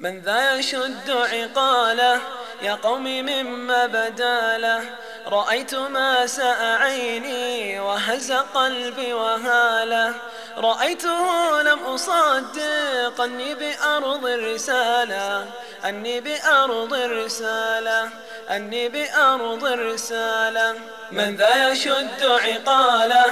من ذا يشد عقاله يا قوم مما بداله. رأيت ما ساء عيني وهز قلبي وهاله. رأيته لم أصدق أني بأرض الرسالة. أني بأرض الرسالة أني بأرض الرسالة. من ذا يشد عقاله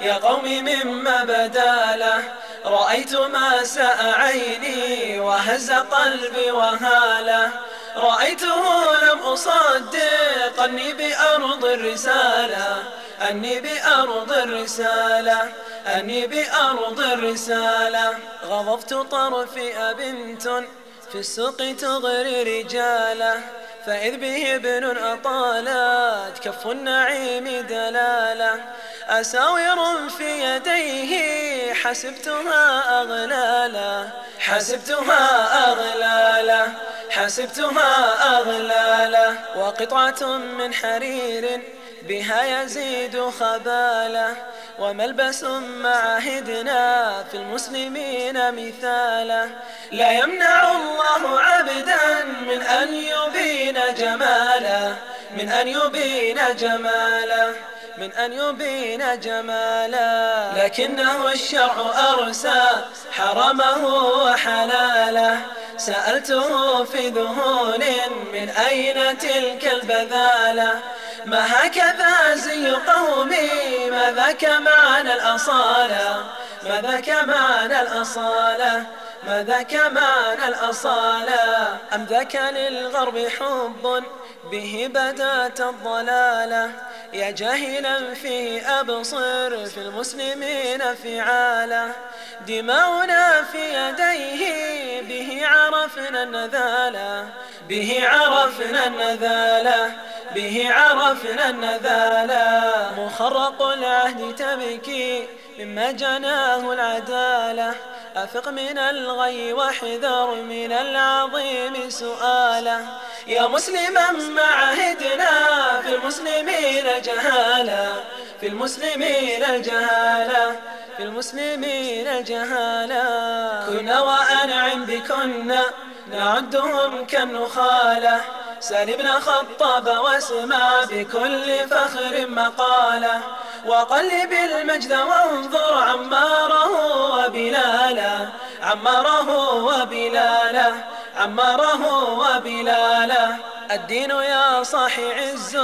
يا قوم مما بداله. رأيت ما ساء عيني وهز قلبي وهاله. رأيته لم أصدق أني بأرض الرسالة. أني بأرض الرسالة. أني بأرض الرسالة. غضبت طرفي أبنت في السوق تغري رجاله. فإذ به ابن أطالت كف النعيم دلالة أساور في يديه حسبتها أغلالا حسبتها أغلالا حسبتها أغلالا وقطعة من حرير بها يزيد خباله وملبس معهدنا في المسلمين مثاله لا يمنع الله عبدا من أن من أن يبين جماله من أن يبين جمالا. لكنه الشرع أرسى حرمه وحلاله سألته في ذهول من أين تلك البذالة؟ ما هكذا زي قومي؟ ما ذاك معنى الأصالة؟ ما ذاك معنى الأصالة؟ ما ذاك معنى الأصالة أم ذاك للغرب حب به بدات الضلالة يا جاهلا في أبصر في المسلمين فعالة دماؤنا في يديه به عرفنا النذالة به عرفنا النذالة به عرفنا النذالة مخرق العهد تبكي مما جناه العدالة أفق من الغي واحذر من العظيم سؤاله. يا مسلما معهدنا في المسلمين جهالة في المسلمين جهالة في المسلمين جهالة كنا وأنعم بكنا نعدهم كالنخالة سال ابن خطاب واسمع بكل فخر مقاله وقلب المجد وانظر عماره عماره وبلاله عماره وبلاله. الدين يا صاحي عز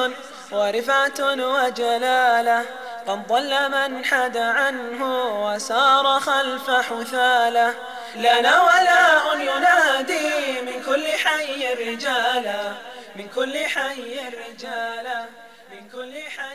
ورفعة وجلاله. قد ضل من حد عنه وسار خلف حثاله. لنا ولاء ينادي من كل حي رجالا من كل حي رجالا من كل حي